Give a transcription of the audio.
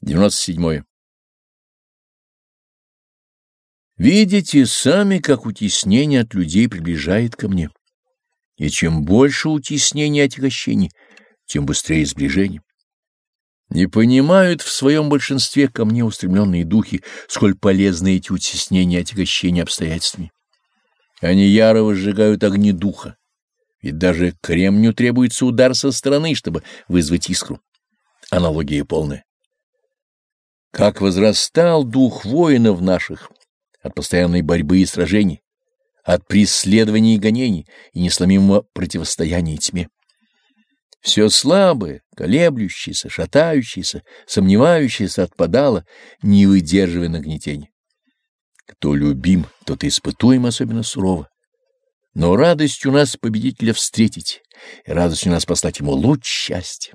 97. Видите сами, как утеснение от людей приближает ко мне. И чем больше утеснений и отягощений, тем быстрее сближение. Не понимают в своем большинстве ко мне устремленные духи, сколь полезны эти утеснения и отягощения обстоятельствами. Они яро возжигают огни духа, ведь даже кремню требуется удар со стороны, чтобы вызвать искру. Аналогия полная. Как возрастал дух воинов наших от постоянной борьбы и сражений, от преследований и гонений и несломимого противостояния тьме. Все слабое, колеблющееся, шатающееся, сомневающееся отпадало, не выдерживая нагнетения. Кто любим, тот испытуем особенно сурово. Но радость у нас победителя встретить, и радость у нас послать ему луч счастья.